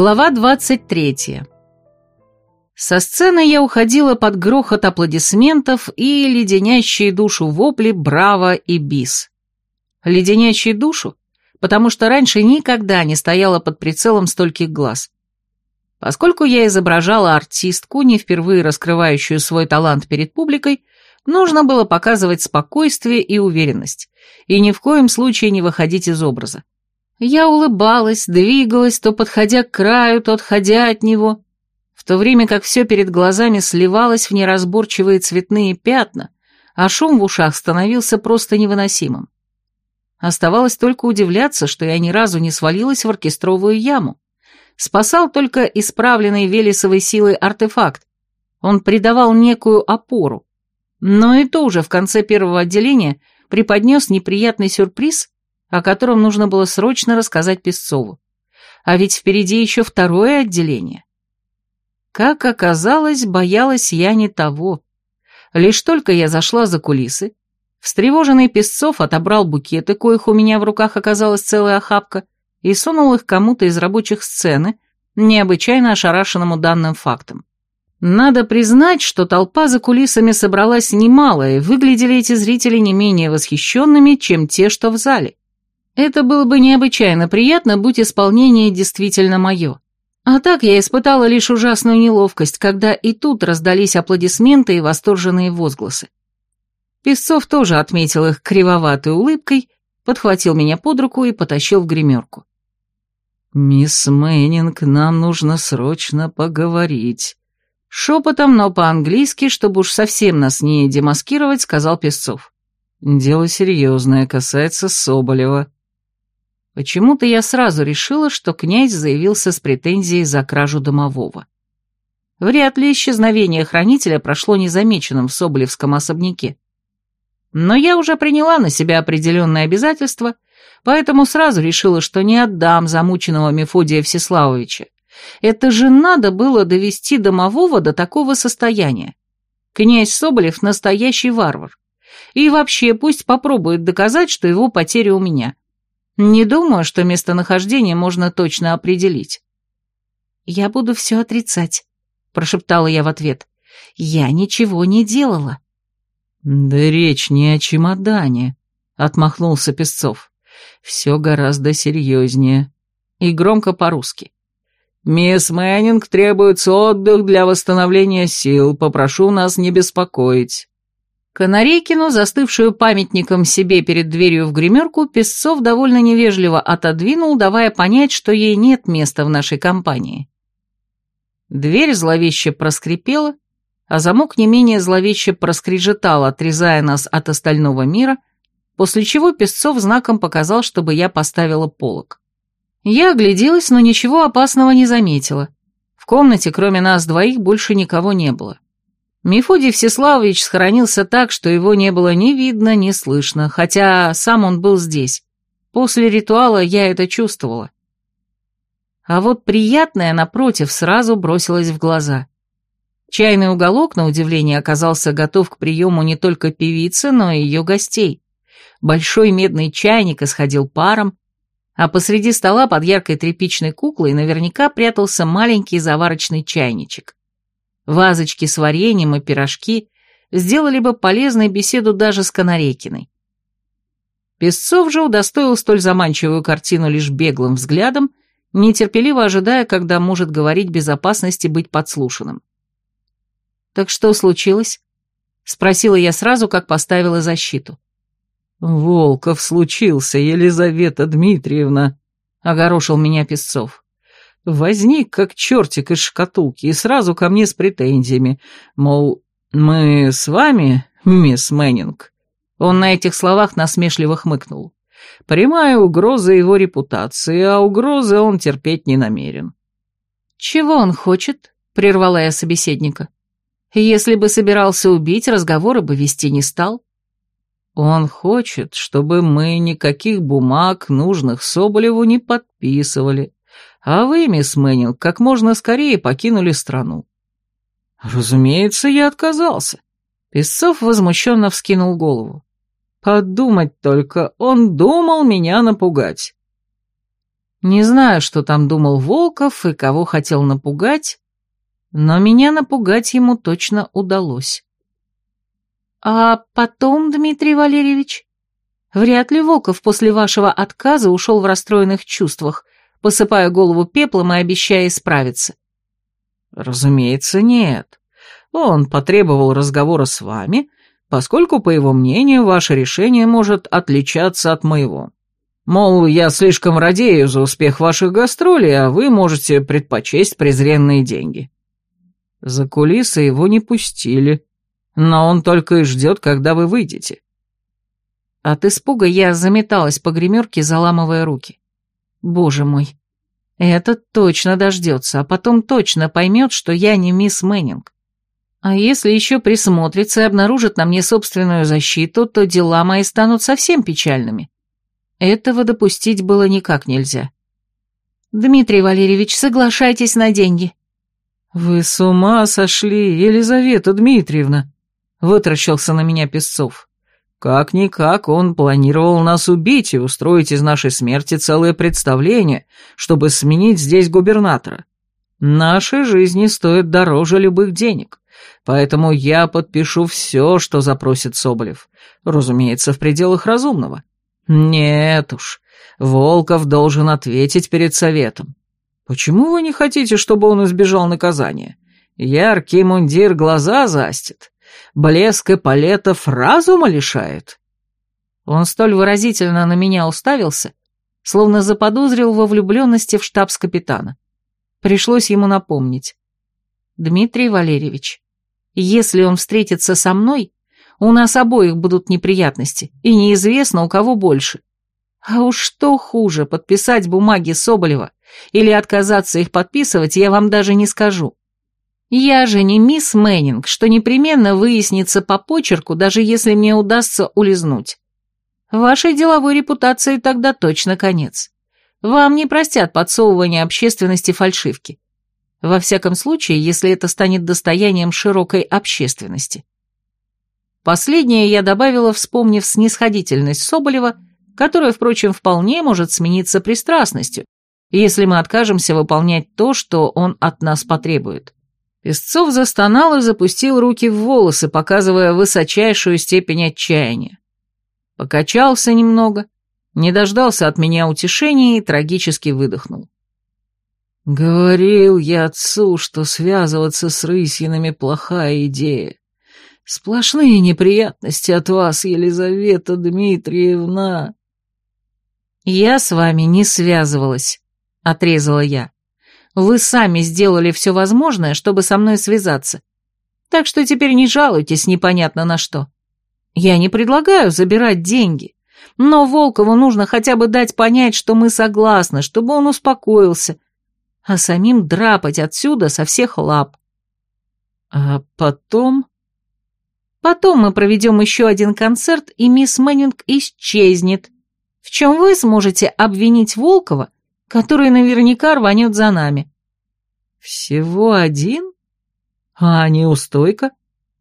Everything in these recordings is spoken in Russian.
Глава 23. Со сцены я уходила под грохот аплодисментов и леденящие душу вопли «Браво!» и «Бис». Леденящие душу, потому что раньше никогда не стояла под прицелом стольких глаз. Поскольку я изображала артистку, не впервые раскрывающую свой талант перед публикой, нужно было показывать спокойствие и уверенность, и ни в коем случае не выходить из образа. Я улыбалась, двигалась, то подходя к краю, то отходя от него, в то время как все перед глазами сливалось в неразборчивые цветные пятна, а шум в ушах становился просто невыносимым. Оставалось только удивляться, что я ни разу не свалилась в оркестровую яму. Спасал только исправленный Велесовой силой артефакт. Он придавал некую опору. Но и то уже в конце первого отделения преподнес неприятный сюрприз, о котором нужно было срочно рассказать Песцову. А ведь впереди еще второе отделение. Как оказалось, боялась я не того. Лишь только я зашла за кулисы, встревоженный Песцов отобрал букеты, коих у меня в руках оказалась целая охапка, и сунул их кому-то из рабочих сцены, необычайно ошарашенному данным фактом. Надо признать, что толпа за кулисами собралась немалая, и выглядели эти зрители не менее восхищенными, чем те, что в зале. Это было бы необычайно приятно, будь исполнение действительно мое. А так я испытала лишь ужасную неловкость, когда и тут раздались аплодисменты и восторженные возгласы. Песцов тоже отметил их кривоватой улыбкой, подхватил меня под руку и потащил в гримерку. «Мисс Мэннинг, нам нужно срочно поговорить». Шепотом, но по-английски, чтобы уж совсем нас не демаскировать, сказал Песцов. «Дело серьезное, касается Соболева». Почему-то я сразу решила, что князь заявился с претензией за кражу домового. Вряд ли исчезновение хранителя прошло незамеченным в Соболевском особняке. Но я уже приняла на себя определенные обязательства, поэтому сразу решила, что не отдам замученного Мефодия Всеславовича. Это же надо было довести домового до такого состояния. Князь Соболев настоящий варвар. И вообще пусть попробует доказать, что его потеря у меня. Не думаю, что местонахождение можно точно определить. «Я буду все отрицать», — прошептала я в ответ. «Я ничего не делала». «Да речь не о чемодане», — отмахнулся Песцов. «Все гораздо серьезнее». И громко по-русски. «Мисс Мэннинг требуется отдых для восстановления сил. Попрошу нас не беспокоить». Канарейкину, застывшую памятником себе перед дверью в гримерку, Песцов довольно невежливо отодвинул, давая понять, что ей нет места в нашей компании. Дверь зловеще проскрипела, а замок не менее зловеще проскрежетал, отрезая нас от остального мира, после чего Песцов знаком показал, чтобы я поставила полок. Я огляделась, но ничего опасного не заметила. В комнате, кроме нас двоих, больше никого не было. Мефодий Всеславович схоронился так, что его не было ни видно, ни слышно, хотя сам он был здесь. После ритуала я это чувствовала. А вот приятное, напротив, сразу бросилось в глаза. Чайный уголок, на удивление, оказался готов к приему не только певицы, но и ее гостей. Большой медный чайник исходил паром, а посреди стола под яркой тряпичной куклой наверняка прятался маленький заварочный чайничек. Вазочки с вареньем и пирожки сделали бы полезной беседу даже с Канарейкиной. Песцов же удостоил столь заманчивую картину лишь беглым взглядом, нетерпеливо ожидая, когда может говорить безопасности быть подслушанным. «Так что случилось?» — спросила я сразу, как поставила защиту. «Волков случился, Елизавета Дмитриевна», — огорошил меня Песцов. Возник, как чертик из шкатулки, и сразу ко мне с претензиями, мол, мы с вами, мисс Мэннинг. Он на этих словах насмешливо хмыкнул. Прямая угроза его репутации, а угрозы он терпеть не намерен. «Чего он хочет?» — прервала я собеседника. «Если бы собирался убить, разговоры бы вести не стал». «Он хочет, чтобы мы никаких бумаг, нужных Соболеву, не подписывали», а вы, мисс Мэннинг, как можно скорее покинули страну». «Разумеется, я отказался». Песцов возмущенно вскинул голову. «Подумать только, он думал меня напугать». Не знаю, что там думал Волков и кого хотел напугать, но меня напугать ему точно удалось. А потом, Дмитрий Валерьевич, вряд ли Волков после вашего отказа ушел в расстроенных чувствах, посыпая голову пеплом и обещая исправиться. Разумеется, нет. Он потребовал разговора с вами, поскольку, по его мнению, ваше решение может отличаться от моего. Мол, я слишком радею за успех ваших гастролей, а вы можете предпочесть презренные деньги. За кулисы его не пустили, но он только и ждет, когда вы выйдете. От испуга я заметалась по гримерке, заламывая руки. Боже мой, этот точно дождется, а потом точно поймет, что я не мисс Мэннинг. А если еще присмотрится и обнаружит на мне собственную защиту, то дела мои станут совсем печальными. Этого допустить было никак нельзя. «Дмитрий Валерьевич, соглашайтесь на деньги». «Вы с ума сошли, Елизавета Дмитриевна!» — вытращился на меня Песцов. «Как-никак он планировал нас убить и устроить из нашей смерти целое представление, чтобы сменить здесь губернатора. Наши жизни стоят дороже любых денег, поэтому я подпишу все, что запросит Соболев, разумеется, в пределах разумного. Нет уж, Волков должен ответить перед советом. Почему вы не хотите, чтобы он избежал наказания? Яркий мундир глаза застит, блеск эполетов разума лишает. Он столь выразительно на меня уставился, словно заподозрил во влюбленности в штабс-капитана. Пришлось ему напомнить. «Дмитрий Валерьевич, если он встретится со мной, у нас обоих будут неприятности, и неизвестно, у кого больше. А уж что хуже, подписать бумаги Соболева или отказаться их подписывать, я вам даже не скажу. Я же не мисс Мэннинг, что непременно выяснится по почерку, даже если мне удастся улизнуть. Вашей деловой репутации тогда точно конец. Вам не простят подсовывание общественности фальшивки. Во всяком случае, если это станет достоянием широкой общественности. Последнее я добавила, вспомнив снисходительность Соболева, которая, впрочем, вполне может смениться пристрастностью, если мы откажемся выполнять то, что он от нас потребует. Песцов застонал и запустил руки в волосы, показывая высочайшую степень отчаяния. Покачался немного, не дождался от меня утешения и трагически выдохнул. «Говорил я отцу, что связываться с Рысинами плохая идея. Сплошные неприятности от вас, Елизавета Дмитриевна». «Я с вами не связывалась», — отрезала я. «Вы сами сделали все возможное, чтобы со мной связаться. Так что теперь не жалуйтесь непонятно на что. Я не предлагаю забирать деньги, но Волкову нужно хотя бы дать понять, что мы согласны, чтобы он успокоился, а самим драпать отсюда со всех лап. А потом... Потом мы проведем еще один концерт, и мисс Мэннинг исчезнет, в чем вы сможете обвинить Волкова, который наверняка рванет за нами. Всего один? А неустойка?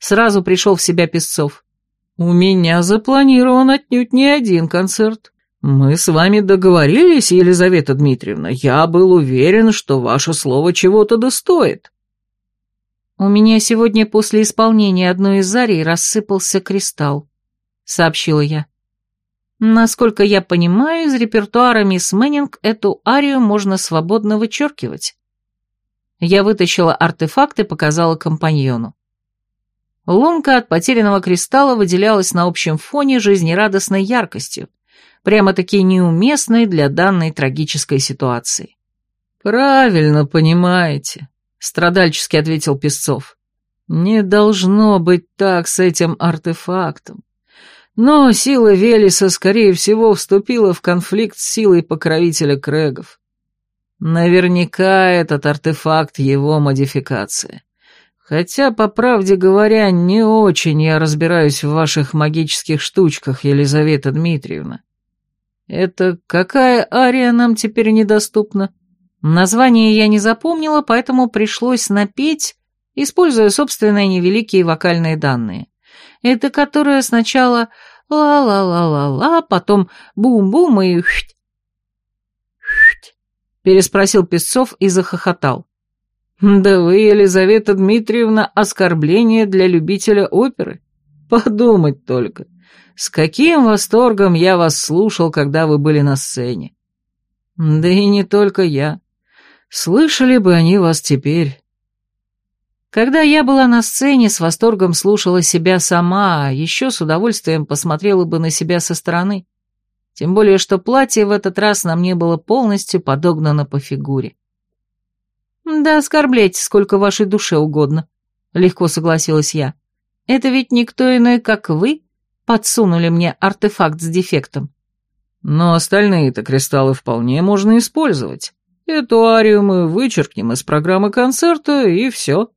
Сразу пришел в себя Песцов. «У меня запланирован отнюдь не один концерт. Мы с вами договорились, Елизавета Дмитриевна. Я был уверен, что ваше слово чего-то достоит». «У меня сегодня после исполнения одной из арий рассыпался кристалл», — сообщила я. «Насколько я понимаю, из репертуара мисс Мэннинг эту арию можно свободно вычеркивать». Я вытащила артефакт и показала компаньону. Лунка от потерянного кристалла выделялась на общем фоне жизнерадостной яркостью, прямо-таки неуместной для данной трагической ситуации. «Правильно понимаете», — страдальчески ответил Песцов. «Не должно быть так с этим артефактом. Но сила Велеса, скорее всего, вступила в конфликт с силой покровителя Крэгов. Наверняка этот артефакт его модификация. Хотя, по правде говоря, не очень я разбираюсь в ваших магических штучках, Елизавета Дмитриевна. Это какая ария нам теперь недоступна? Название я не запомнила, поэтому пришлось напеть, используя собственные невеликие вокальные данные. Это которая сначала ла-ла-ла-ла-ла, потом бум-бум и хють. — переспросил Песцов и захохотал. «Да вы, Елизавета Дмитриевна, оскорбление для любителя оперы. Подумать только, с каким восторгом я вас слушал, когда вы были на сцене. Да и не только я. Слышали бы они вас теперь». Когда я была на сцене, с восторгом слушала себя сама, а еще с удовольствием посмотрела бы на себя со стороны. Тем более, что платье в этот раз на мне было полностью подогнано по фигуре. «Да оскорбляйте, сколько вашей душе угодно», — легко согласилась я. «Это ведь никто иной, как вы, подсунули мне артефакт с дефектом». «Но остальные-то кристаллы вполне можно использовать. Эту арию мы вычеркнем из программы концерта, и все».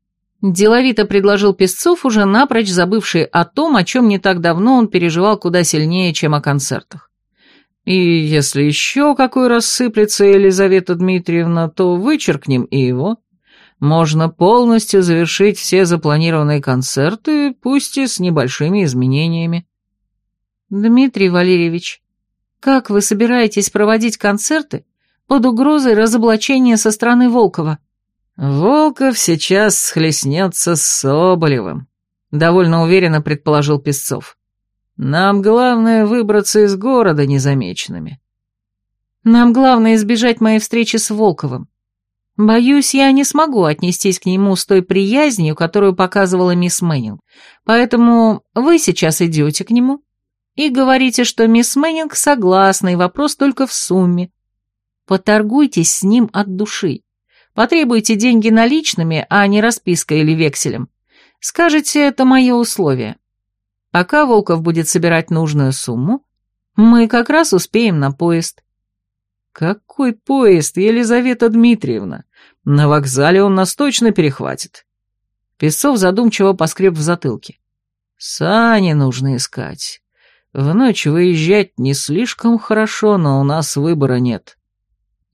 Деловито предложил Песцов, уже напрочь забывший о том, о чем не так давно он переживал куда сильнее, чем о концертах. И если еще какой рассыплется Елизавета Дмитриевна, то вычеркнем и его. Можно полностью завершить все запланированные концерты, пусть и с небольшими изменениями. Дмитрий Валерьевич, как вы собираетесь проводить концерты под угрозой разоблачения со стороны Волкова? Волков сейчас схлестнется с Соболевым, довольно уверенно предположил Песцов. Нам главное выбраться из города незамеченными. Нам главное избежать моей встречи с Волковым. Боюсь, я не смогу отнестись к нему с той приязнью, которую показывала мисс Мэннинг. Поэтому вы сейчас идете к нему и говорите, что мисс Мэннинг согласна, и вопрос только в сумме. Поторгуйтесь с ним от души. Потребуйте деньги наличными, а не распиской или векселем. Скажете, это мое условие. Пока Волков будет собирать нужную сумму, мы как раз успеем на поезд. Какой поезд, Елизавета Дмитриевна? На вокзале он нас точно перехватит. Песцов задумчиво поскреб в затылке. Сани нужно искать. В ночь выезжать не слишком хорошо, но у нас выбора нет.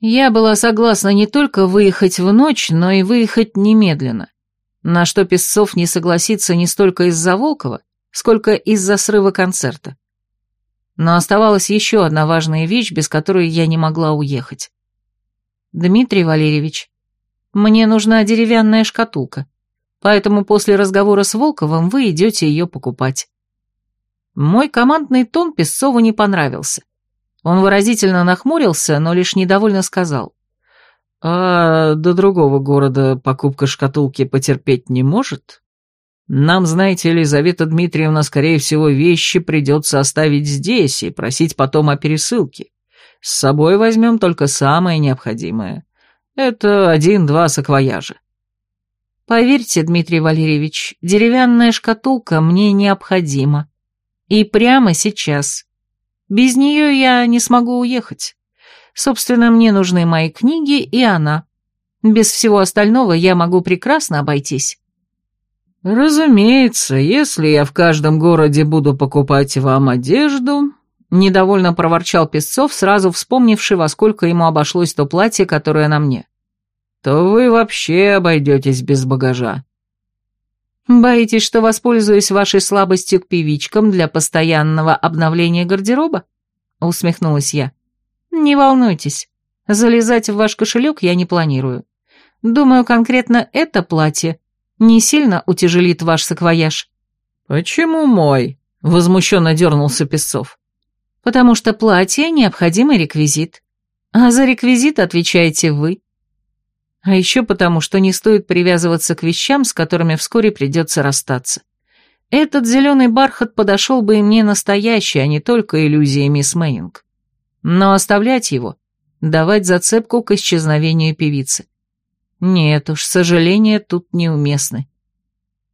Я была согласна не только выехать в ночь, но и выехать немедленно. На что Песцов не согласится не столько из-за Волкова, сколько из-за срыва концерта. Но оставалась еще одна важная вещь, без которой я не могла уехать. «Дмитрий Валерьевич, мне нужна деревянная шкатулка, поэтому после разговора с Волковым вы идете ее покупать». Мой командный тон Песцову не понравился. Он выразительно нахмурился, но лишь недовольно сказал. «А до другого города покупка шкатулки потерпеть не может?» Нам, знаете, Елизавета Дмитриевна, скорее всего, вещи придется оставить здесь и просить потом о пересылке. С собой возьмем только самое необходимое. Это один-два саквояжа. Поверьте, Дмитрий Валерьевич, деревянная шкатулка мне необходима. И прямо сейчас. Без нее я не смогу уехать. Собственно, мне нужны мои книги и она. Без всего остального я могу прекрасно обойтись. «Разумеется, если я в каждом городе буду покупать вам одежду...» Недовольно проворчал Песцов, сразу вспомнивший, во сколько ему обошлось то платье, которое на мне. «То вы вообще обойдетесь без багажа». «Боитесь, что воспользуюсь вашей слабостью к певичкам для постоянного обновления гардероба?» — усмехнулась я. «Не волнуйтесь, залезать в ваш кошелек я не планирую. Думаю, конкретно это платье не сильно утяжелит ваш саквояж?» «Почему мой?» — возмущенно дернулся Песцов. «Потому что платье — необходимый реквизит, а за реквизит отвечаете вы. А еще потому, что не стоит привязываться к вещам, с которыми вскоре придется расстаться. Этот зеленый бархат подошел бы и мне настоящий, а не только иллюзии мисс Мэннинг. Но оставлять его, давать зацепку к исчезновению певицы. Нет уж, сожаления тут неуместны.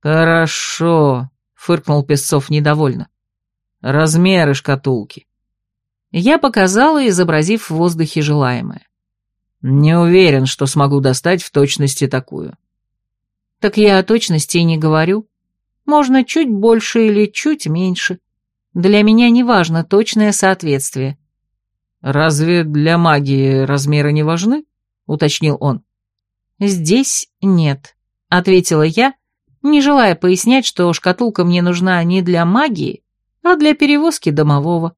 Хорошо, фыркнул Песцов недовольно. Размеры шкатулки. Я показала, изобразив в воздухе желаемое. Не уверен, что смогу достать в точности такую. Так я о точности и не говорю. Можно чуть больше или чуть меньше. Для меня не важно точное соответствие. Разве для магии размеры не важны? Уточнил он. «Здесь нет», — ответила я, не желая пояснять, что шкатулка мне нужна не для магии, а для перевозки домового.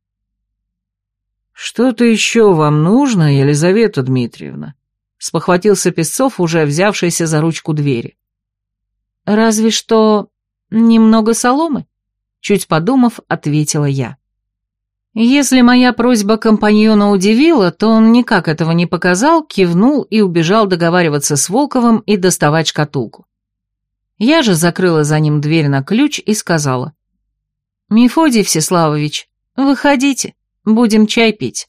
«Что-то еще вам нужно, Елизавета Дмитриевна?» — спохватился Песцов, уже взявшийся за ручку двери. «Разве что немного соломы?» — чуть подумав, ответила я. Если моя просьба компаньона удивила, то он никак этого не показал, кивнул и убежал договариваться с Волковым и доставать шкатулку. Я же закрыла за ним дверь на ключ и сказала. «Мефодий Всеславович, выходите, будем чай пить».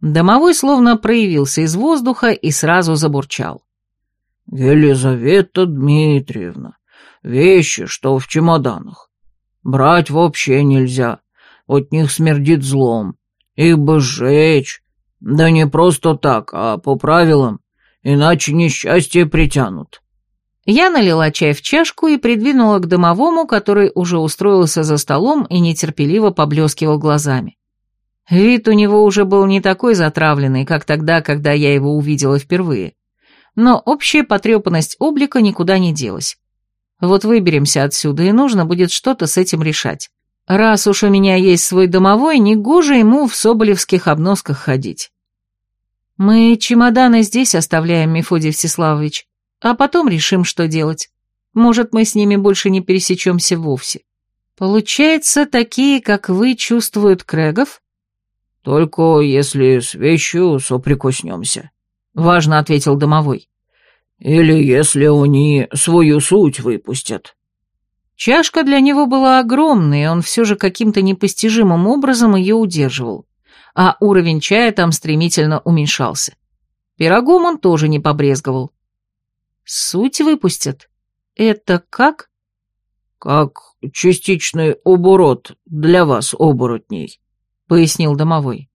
Домовой словно проявился из воздуха и сразу забурчал. «Елизавета Дмитриевна, вещи, что в чемоданах. Брать вообще нельзя, от них смердит злом. Их бы сжечь. Да не просто так, а по правилам, иначе несчастье притянут». Я налила чай в чашку и придвинула к домовому, который уже устроился за столом и нетерпеливо поблескивал глазами. Вид у него уже был не такой затравленный, как тогда, когда я его увидела впервые. Но общая потрепанность облика никуда не делась. Вот выберемся отсюда, и нужно будет что-то с этим решать. Раз уж у меня есть свой домовой, не гоже ему в соболевских обносках ходить. Мы чемоданы здесь оставляем, Мефодий Всеславович, а потом решим, что делать. Может, мы с ними больше не пересечемся вовсе. Получается, такие, как вы, чувствуют Крэгов? Только если с вещью соприкоснемся, — важно ответил домовой. Или если они свою суть выпустят. Чашка для него была огромной, и он все же каким-то непостижимым образом ее удерживал, а уровень чая там стремительно уменьшался. Пирогом он тоже не побрезговал. Суть выпустят? Это как? Как частичный оборот для вас, оборотней, пояснил домовой.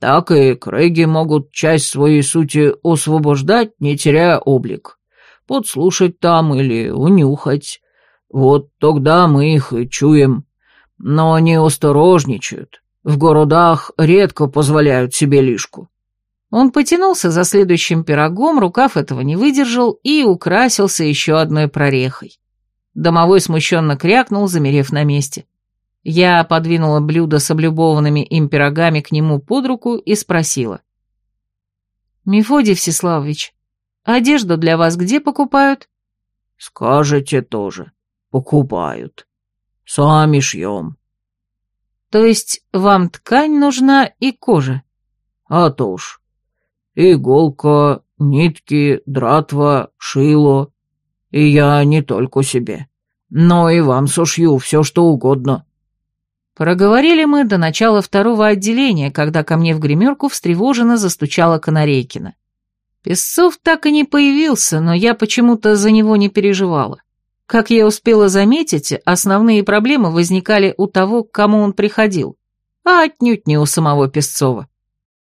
Так и крэги могут часть своей сути освобождать, не теряя облик. Подслушать там или унюхать. Вот тогда мы их и чуем. Но они осторожничают. В городах редко позволяют себе лишку. Он потянулся за следующим пирогом, рукав этого не выдержал и украсился еще одной прорехой. Домовой смущенно крякнул, замерев на месте. Я подвинула блюдо с облюбованными им пирогами к нему под руку и спросила. «Мефодий Всеславович, одежду для вас где покупают?» «Скажете тоже покупают. Сами шьем. То есть вам ткань нужна и кожа? А то ж. Иголка, нитки, дратва, шило. И я не только себе, но и вам сушью все, что угодно. Проговорили мы до начала второго отделения, когда ко мне в гримерку встревоженно застучала Канарейкина. Песцов так и не появился, но я почему-то за него не переживала. Как я успела заметить, основные проблемы возникали у того, к кому он приходил, а отнюдь не у самого Песцова.